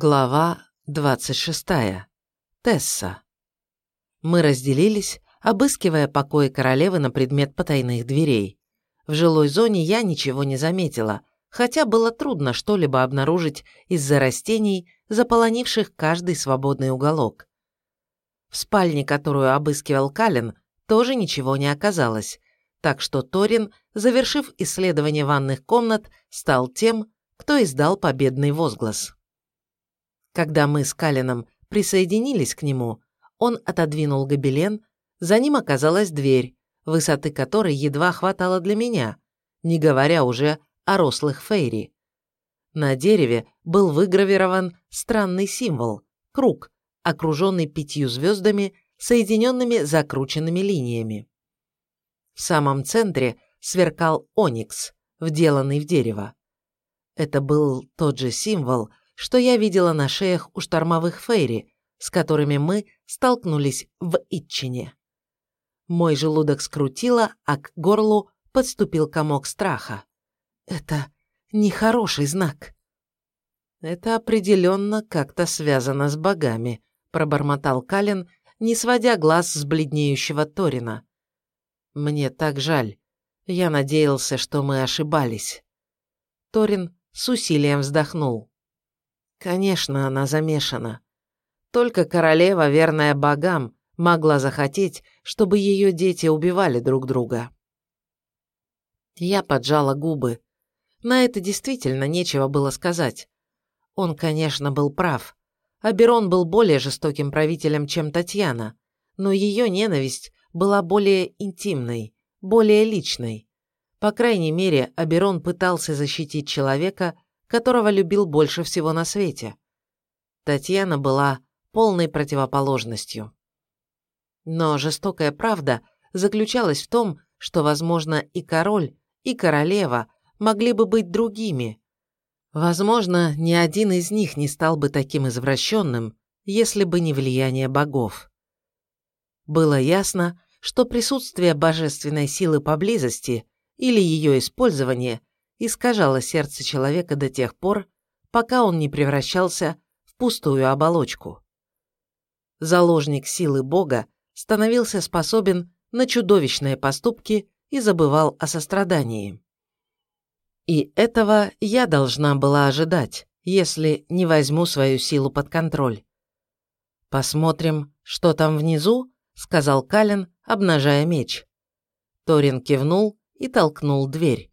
Глава 26. Тесса. Мы разделились, обыскивая покои королевы на предмет потайных дверей. В жилой зоне я ничего не заметила, хотя было трудно что-либо обнаружить из-за растений, заполонивших каждый свободный уголок. В спальне, которую обыскивал Калин, тоже ничего не оказалось, так что Торин, завершив исследование ванных комнат, стал тем, кто издал победный возглас. Когда мы с Калином присоединились к нему, он отодвинул гобелен, за ним оказалась дверь, высоты которой едва хватало для меня, не говоря уже о рослых фейри. На дереве был выгравирован странный символ – круг, окруженный пятью звездами, соединенными закрученными линиями. В самом центре сверкал оникс, вделанный в дерево. Это был тот же символ, что я видела на шеях у штормовых фейри, с которыми мы столкнулись в Итчине. Мой желудок скрутило, а к горлу подступил комок страха. Это нехороший знак. Это определенно как-то связано с богами, пробормотал Калин, не сводя глаз с бледнеющего Торина. Мне так жаль. Я надеялся, что мы ошибались. Торин с усилием вздохнул. Конечно, она замешана. Только королева, верная богам, могла захотеть, чтобы ее дети убивали друг друга. Я поджала губы. На это действительно нечего было сказать. Он, конечно, был прав. Аберон был более жестоким правителем, чем Татьяна, но ее ненависть была более интимной, более личной. По крайней мере, Аберон пытался защитить человека, которого любил больше всего на свете. Татьяна была полной противоположностью. Но жестокая правда заключалась в том, что, возможно, и король, и королева могли бы быть другими. Возможно, ни один из них не стал бы таким извращенным, если бы не влияние богов. Было ясно, что присутствие божественной силы поблизости или ее использование искажало сердце человека до тех пор, пока он не превращался в пустую оболочку. Заложник силы Бога становился способен на чудовищные поступки и забывал о сострадании. И этого я должна была ожидать, если не возьму свою силу под контроль. «Посмотрим, что там внизу», — сказал Калин, обнажая меч. Торин кивнул и толкнул дверь.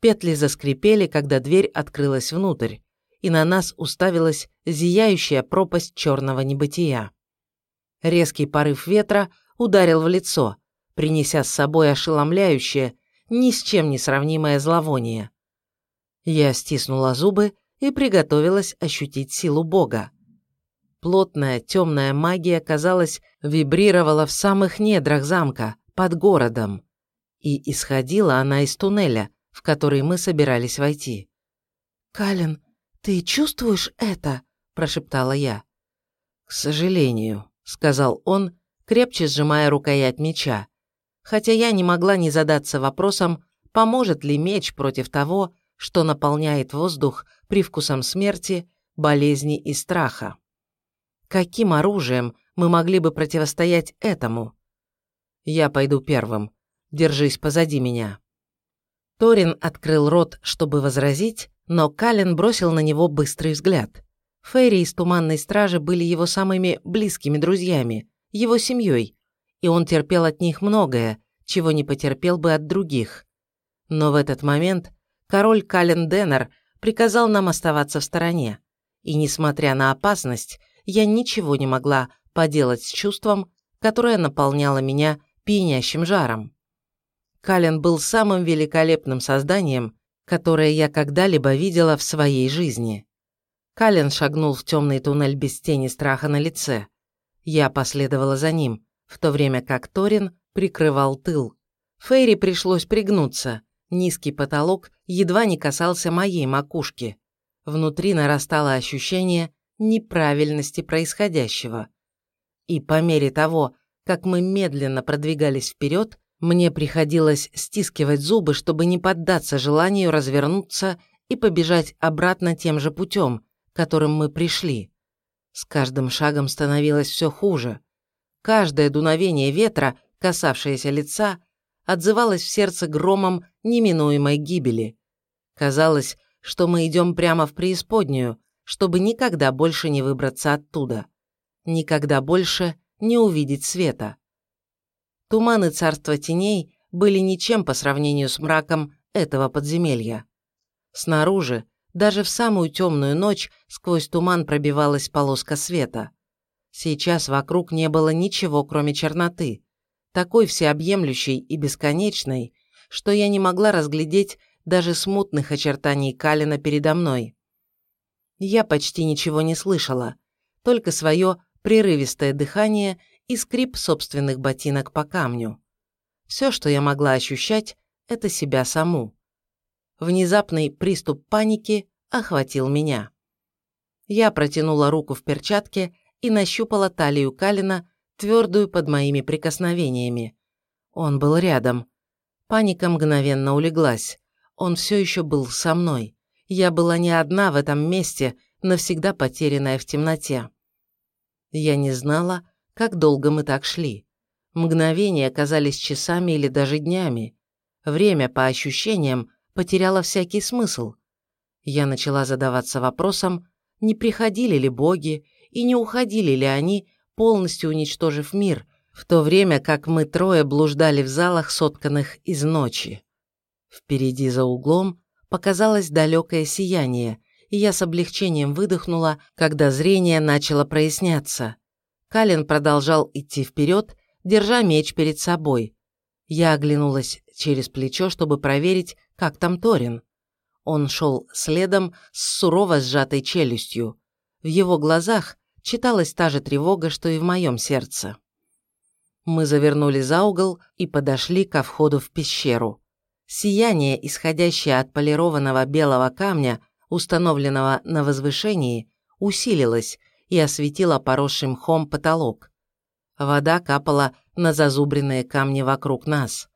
Петли заскрипели, когда дверь открылась внутрь, и на нас уставилась зияющая пропасть черного небытия. Резкий порыв ветра ударил в лицо, принеся с собой ошеломляющее, ни с чем не сравнимое зловоние. Я стиснула зубы и приготовилась ощутить силу Бога. Плотная темная магия, казалось, вибрировала в самых недрах замка, под городом. И исходила она из туннеля, в который мы собирались войти. «Калин, ты чувствуешь это?» – прошептала я. «К сожалению», – сказал он, крепче сжимая рукоять меча, хотя я не могла не задаться вопросом, поможет ли меч против того, что наполняет воздух привкусом смерти, болезни и страха. Каким оружием мы могли бы противостоять этому? Я пойду первым. Держись позади меня. Торин открыл рот, чтобы возразить, но Калин бросил на него быстрый взгляд. Ферри из Туманной Стражи были его самыми близкими друзьями, его семьей, и он терпел от них многое, чего не потерпел бы от других. Но в этот момент король Кален Деннер приказал нам оставаться в стороне, и, несмотря на опасность, я ничего не могла поделать с чувством, которое наполняло меня пьянящим жаром. Кален был самым великолепным созданием, которое я когда-либо видела в своей жизни. Кален шагнул в темный туннель без тени страха на лице. Я последовала за ним, в то время как Торин прикрывал тыл. Фейри пришлось пригнуться. Низкий потолок едва не касался моей макушки. Внутри нарастало ощущение неправильности происходящего. И по мере того, как мы медленно продвигались вперед, мне приходилось стискивать зубы, чтобы не поддаться желанию развернуться и побежать обратно тем же путем, которым мы пришли. С каждым шагом становилось все хуже. Каждое дуновение ветра, касавшееся лица, отзывалось в сердце громом неминуемой гибели. Казалось, что мы идем прямо в преисподнюю, чтобы никогда больше не выбраться оттуда. Никогда больше не увидеть света. Туманы царства теней были ничем по сравнению с мраком этого подземелья. Снаружи, даже в самую темную ночь, сквозь туман пробивалась полоска света. Сейчас вокруг не было ничего, кроме черноты, такой всеобъемлющей и бесконечной, что я не могла разглядеть даже смутных очертаний Калина передо мной. Я почти ничего не слышала, только свое прерывистое дыхание и скрип собственных ботинок по камню. Все, что я могла ощущать, это себя саму. Внезапный приступ паники охватил меня. Я протянула руку в перчатке и нащупала талию Калина, твердую под моими прикосновениями. Он был рядом. Паника мгновенно улеглась. Он все еще был со мной. Я была не одна в этом месте, навсегда потерянная в темноте. Я не знала, как долго мы так шли. Мгновения казались часами или даже днями. Время, по ощущениям, потеряла всякий смысл. Я начала задаваться вопросом, не приходили ли боги и не уходили ли они, полностью уничтожив мир, в то время как мы трое блуждали в залах, сотканных из ночи. Впереди за углом показалось далекое сияние, и я с облегчением выдохнула, когда зрение начало проясняться. Калин продолжал идти вперед, держа меч перед собой. Я оглянулась через плечо, чтобы проверить, как там Торин. Он шел следом с сурово сжатой челюстью. В его глазах читалась та же тревога, что и в моем сердце. Мы завернули за угол и подошли ко входу в пещеру. Сияние, исходящее от полированного белого камня, установленного на возвышении, усилилось и осветило поросший мхом потолок. Вода капала на зазубренные камни вокруг нас.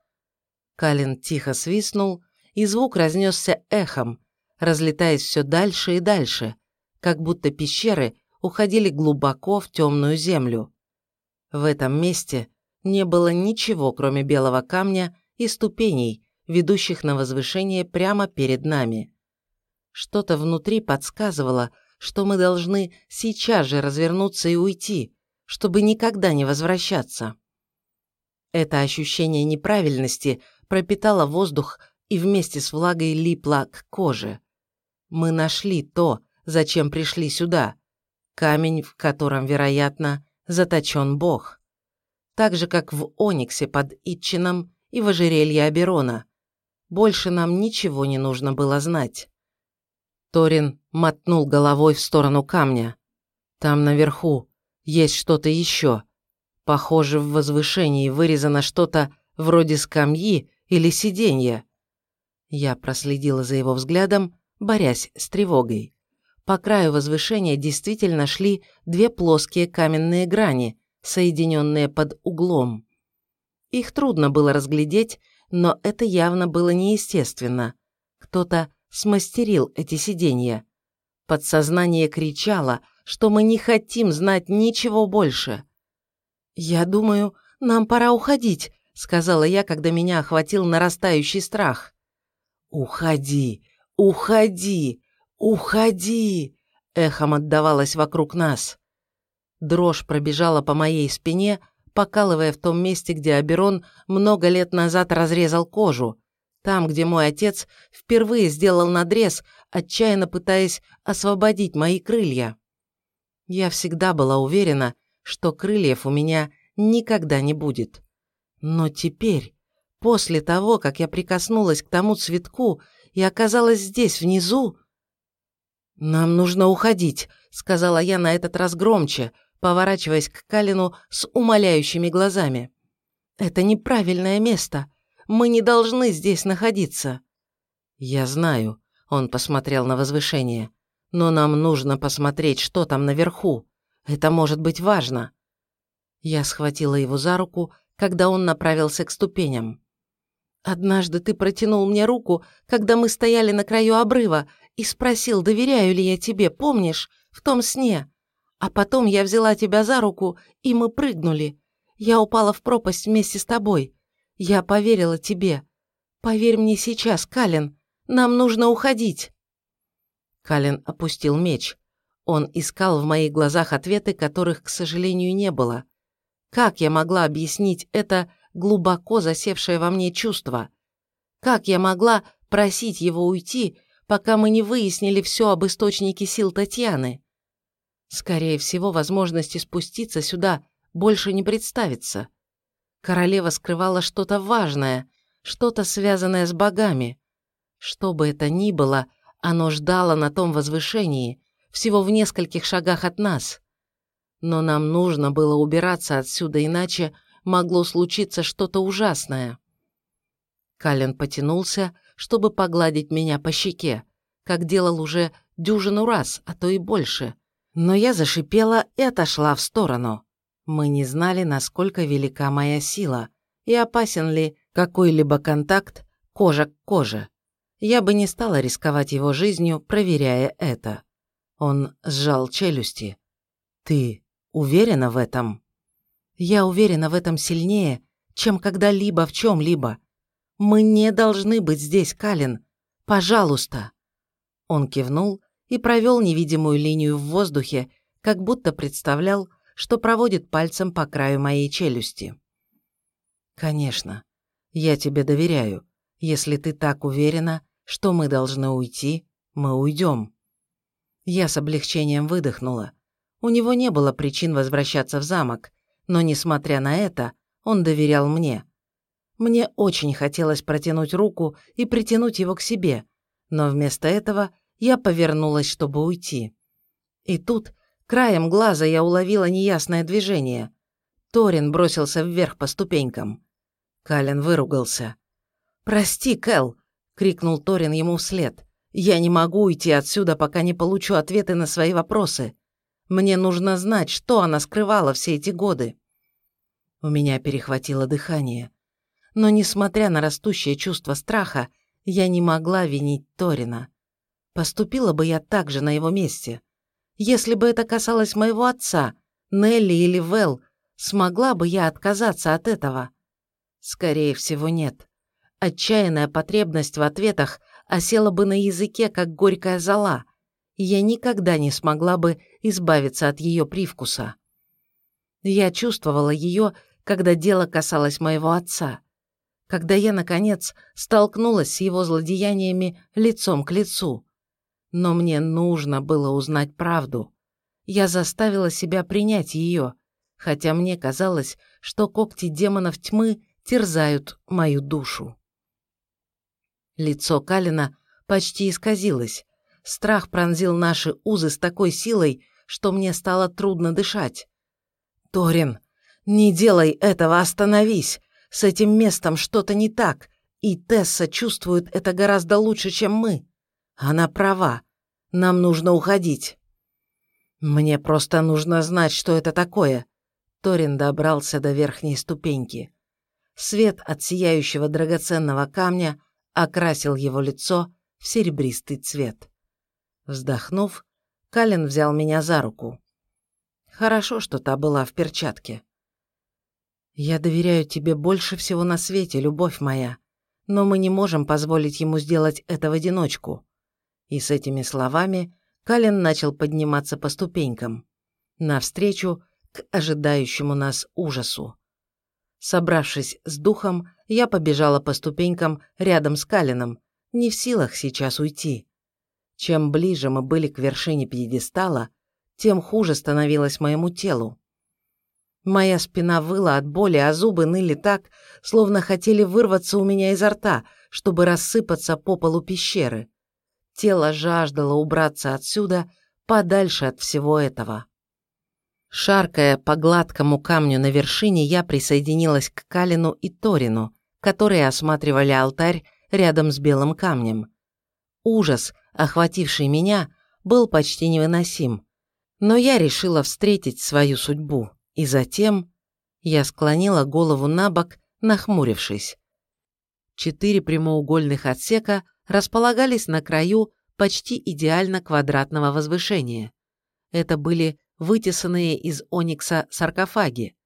Калин тихо свистнул, и звук разнесся эхом, разлетаясь все дальше и дальше, как будто пещеры уходили глубоко в темную землю. В этом месте не было ничего, кроме белого камня и ступеней, ведущих на возвышение прямо перед нами. Что-то внутри подсказывало, что мы должны сейчас же развернуться и уйти, чтобы никогда не возвращаться. Это ощущение неправильности пропитало воздух и вместе с влагой липла к коже. Мы нашли то, зачем пришли сюда. Камень, в котором, вероятно, заточен Бог. Так же, как в Ониксе под Итчином и в ожерелье Аберона. Больше нам ничего не нужно было знать. Торин мотнул головой в сторону камня. Там наверху есть что-то еще. Похоже, в возвышении вырезано что-то вроде скамьи или сиденья. Я проследила за его взглядом, борясь с тревогой. По краю возвышения действительно шли две плоские каменные грани, соединенные под углом. Их трудно было разглядеть, но это явно было неестественно. Кто-то смастерил эти сиденья. Подсознание кричало, что мы не хотим знать ничего больше. «Я думаю, нам пора уходить», — сказала я, когда меня охватил нарастающий страх. «Уходи! Уходи! Уходи!» эхом отдавалось вокруг нас. Дрожь пробежала по моей спине, покалывая в том месте, где Аберон много лет назад разрезал кожу, там, где мой отец впервые сделал надрез, отчаянно пытаясь освободить мои крылья. Я всегда была уверена, что крыльев у меня никогда не будет. Но теперь После того, как я прикоснулась к тому цветку и оказалась здесь, внизу... «Нам нужно уходить», — сказала я на этот раз громче, поворачиваясь к Калину с умоляющими глазами. «Это неправильное место. Мы не должны здесь находиться». «Я знаю», — он посмотрел на возвышение. «Но нам нужно посмотреть, что там наверху. Это может быть важно». Я схватила его за руку, когда он направился к ступеням. Однажды ты протянул мне руку, когда мы стояли на краю обрыва, и спросил, доверяю ли я тебе, помнишь, в том сне. А потом я взяла тебя за руку, и мы прыгнули. Я упала в пропасть вместе с тобой. Я поверила тебе. Поверь мне сейчас, Калин, нам нужно уходить. Калин опустил меч. Он искал в моих глазах ответы, которых, к сожалению, не было. Как я могла объяснить это глубоко засевшее во мне чувство? Как я могла просить его уйти, пока мы не выяснили все об источнике сил Татьяны? Скорее всего, возможности спуститься сюда больше не представится. Королева скрывала что-то важное, что-то связанное с богами. Что бы это ни было, оно ждало на том возвышении, всего в нескольких шагах от нас. Но нам нужно было убираться отсюда, иначе могло случиться что-то ужасное. Кален потянулся, чтобы погладить меня по щеке, как делал уже дюжину раз, а то и больше. Но я зашипела и отошла в сторону. Мы не знали, насколько велика моя сила и опасен ли какой-либо контакт кожа к коже. Я бы не стала рисковать его жизнью, проверяя это. Он сжал челюсти. «Ты Уверена в этом? Я уверена в этом сильнее, чем когда-либо в чем-либо. Мы не должны быть здесь, Калин. Пожалуйста. Он кивнул и провел невидимую линию в воздухе, как будто представлял, что проводит пальцем по краю моей челюсти. «Конечно. Я тебе доверяю. Если ты так уверена, что мы должны уйти, мы уйдем». Я с облегчением выдохнула. У него не было причин возвращаться в замок, но, несмотря на это, он доверял мне. Мне очень хотелось протянуть руку и притянуть его к себе, но вместо этого я повернулась, чтобы уйти. И тут, краем глаза, я уловила неясное движение. Торин бросился вверх по ступенькам. Кален выругался. «Прости, Кэл!» — крикнул Торин ему вслед. «Я не могу уйти отсюда, пока не получу ответы на свои вопросы. Мне нужно знать, что она скрывала все эти годы. У меня перехватило дыхание. Но, несмотря на растущее чувство страха, я не могла винить Торина. Поступила бы я так же на его месте. Если бы это касалось моего отца, Нелли или Вэл, смогла бы я отказаться от этого? Скорее всего, нет. Отчаянная потребность в ответах осела бы на языке, как горькая зола, я никогда не смогла бы избавиться от ее привкуса. Я чувствовала ее, когда дело касалось моего отца, когда я, наконец, столкнулась с его злодеяниями лицом к лицу. Но мне нужно было узнать правду. Я заставила себя принять ее, хотя мне казалось, что когти демонов тьмы терзают мою душу. Лицо Калина почти исказилось. Страх пронзил наши узы с такой силой, что мне стало трудно дышать. «Торин, не делай этого, остановись! С этим местом что-то не так, и Тесса чувствует это гораздо лучше, чем мы. Она права, нам нужно уходить». «Мне просто нужно знать, что это такое». Торин добрался до верхней ступеньки. Свет от сияющего драгоценного камня окрасил его лицо в серебристый цвет. Вздохнув, Калин взял меня за руку. Хорошо, что та была в перчатке. «Я доверяю тебе больше всего на свете, любовь моя, но мы не можем позволить ему сделать это в одиночку». И с этими словами Калин начал подниматься по ступенькам, навстречу к ожидающему нас ужасу. Собравшись с духом, я побежала по ступенькам рядом с Калином, не в силах сейчас уйти. Чем ближе мы были к вершине пьедестала, тем хуже становилось моему телу. Моя спина выла от боли, а зубы ныли так, словно хотели вырваться у меня изо рта, чтобы рассыпаться по полу пещеры. Тело жаждало убраться отсюда, подальше от всего этого. Шаркая по гладкому камню на вершине, я присоединилась к Калину и Торину, которые осматривали алтарь рядом с белым камнем. Ужас, охвативший меня, был почти невыносим. Но я решила встретить свою судьбу, и затем я склонила голову на бок, нахмурившись. Четыре прямоугольных отсека располагались на краю почти идеально квадратного возвышения. Это были вытесанные из оникса саркофаги.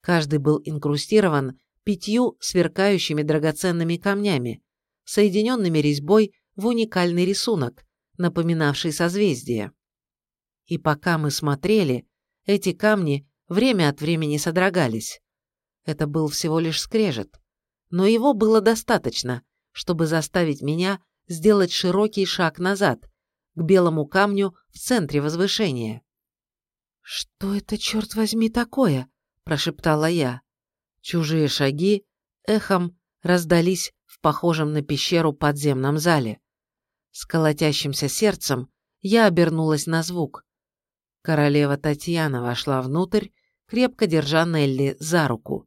Каждый был инкрустирован пятью сверкающими драгоценными камнями, соединенными резьбой в уникальный рисунок, напоминавший созвездие. И пока мы смотрели, эти камни время от времени содрогались. Это был всего лишь скрежет, но его было достаточно, чтобы заставить меня сделать широкий шаг назад, к белому камню в центре возвышения. «Что это, черт возьми, такое?» – прошептала я. Чужие шаги эхом раздались в похожем на пещеру подземном зале. С колотящимся сердцем я обернулась на звук. Королева Татьяна вошла внутрь, крепко держа Нелли за руку.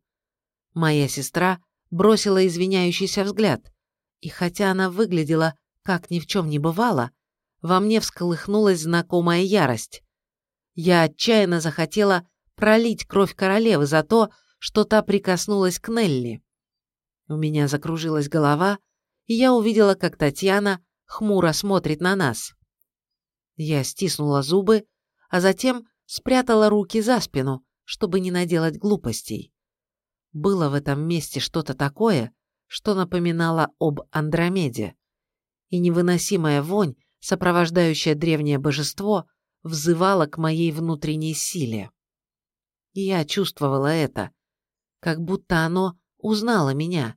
Моя сестра бросила извиняющийся взгляд, и хотя она выглядела, как ни в чем не бывало, во мне всколыхнулась знакомая ярость. Я отчаянно захотела пролить кровь королевы за то, что та прикоснулась к Нелли. У меня закружилась голова, и я увидела, как Татьяна хмуро смотрит на нас. Я стиснула зубы, а затем спрятала руки за спину, чтобы не наделать глупостей. Было в этом месте что-то такое, что напоминало об Андромеде, и невыносимая вонь, сопровождающая древнее божество, взывала к моей внутренней силе. Я чувствовала это, как будто оно узнало меня,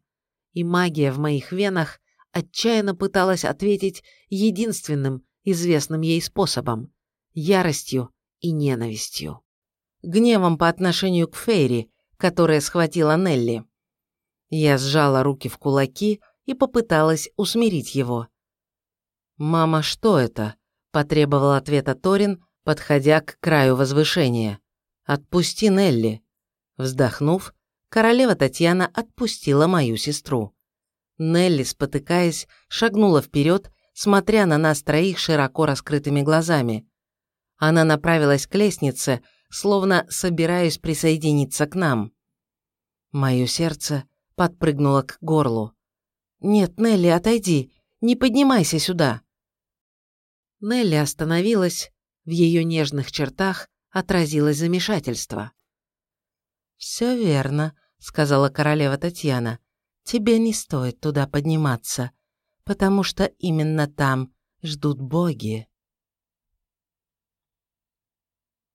и магия в моих венах отчаянно пыталась ответить единственным известным ей способом – яростью и ненавистью. Гневом по отношению к Фейри, которая схватила Нелли. Я сжала руки в кулаки и попыталась усмирить его. «Мама, что это?» – потребовал ответа Торин, подходя к краю возвышения. «Отпусти Нелли». Вздохнув, королева Татьяна отпустила мою сестру. Нелли, спотыкаясь, шагнула вперед, смотря на нас троих широко раскрытыми глазами. Она направилась к лестнице, словно собираясь присоединиться к нам. Мое сердце подпрыгнуло к горлу. «Нет, Нелли, отойди, не поднимайся сюда». Нелли остановилась, в ее нежных чертах отразилось замешательство. «Все верно», — сказала королева Татьяна тебе не стоит туда подниматься, потому что именно там ждут боги.